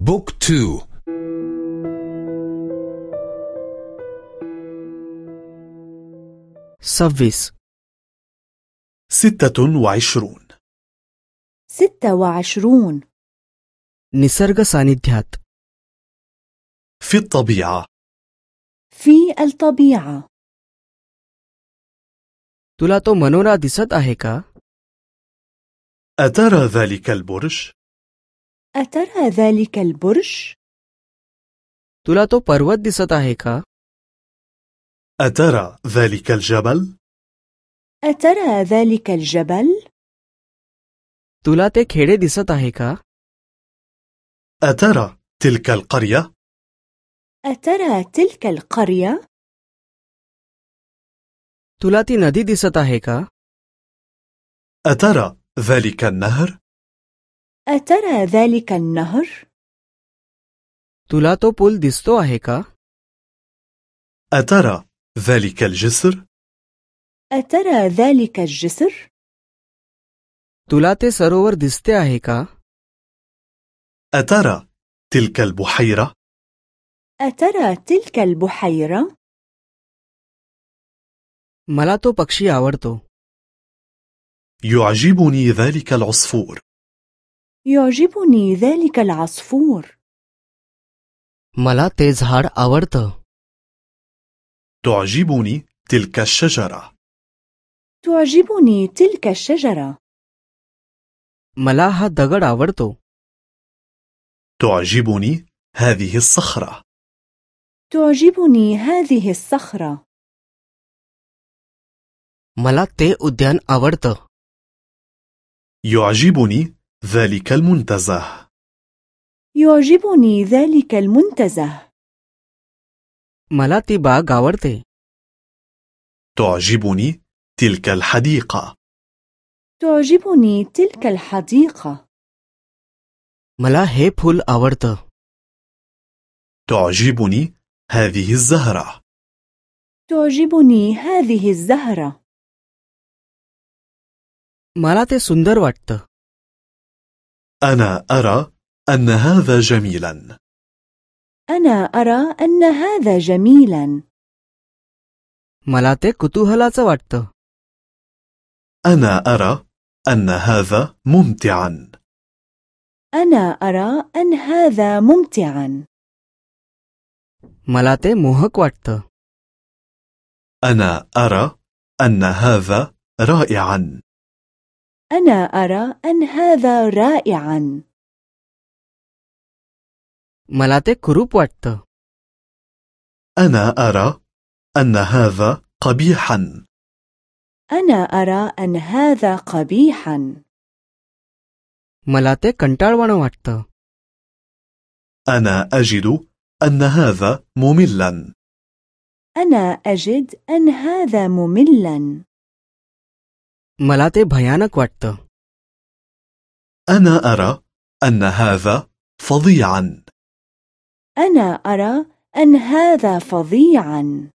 book two सव्वीस ستة وعشرون. ستة وعشرون. निसर्गसान्निध्यात في الطبيعة. في الطبيعة. तुला तो मनोरा दिसत आहे का أترى ذلك البرج؟ أترى ذلك البرج؟ तुला तो पर्वत दिसत आहे का أترى ذلك الجبل؟ أترى ذلك الجبل؟ तुला ते खेडे दिसत आहे का أترى تلك القرية؟ أترى تلك القرية؟ तुला ती नदी दिसत आहे का أترى ذلك النهر؟ أترى ذلك النهر؟ तुला तो पूल दिसतो आहे का أترى ذلك الجسر؟ أترى ذلك الجسر؟ तुला ते सरोवर दिसते आहे का أترى تلك البحيرة؟ أترى تلك البحيرة؟ मला तो पक्षी आवडतो يعجبني ذلك العصفور يعجبني ذلك العصفور मला ते झाड आवडतं تعجبني تلك الشجرة تعجبني تلك الشجرة मला हा दगड आवडतो تعجبني هذه الصخرة تعجبني هذه الصخرة मला ते उद्यान आवडतं يعجبني ذلك المنتزه يعجبني ذلك المنتزه मला ती बाग आवडते تعجبني تلك الحديقة تعجبني تلك الحديقة मला हे फूल आवडतं تعجبني هذه الزهرة تعجبني هذه الزهرة मला ते सुंदर वाटतं أنا أرى أن هذا جميلا أنا أرى أن هذا جميلا मला ते कुतूहलाचं वाटतं أنا أرى أن هذا ممتعا أنا أرى أن هذا ممتعا मला ते मोहक वाटतं أنا أرى أن هذا رائعا أنا أرى أن هذا رائعا मला ते कुरूप वाटतं أنا أرى أن هذا قبيحا أنا أرى أن هذا قبيحا मला ते कंटाळवाणं वाटतं أنا أجد أن هذا مملا أنا أجد أن هذا مملا मला ते भयानक वाटतं أنا أرى أن هذا فظيعا أنا أرى أن هذا فظيعا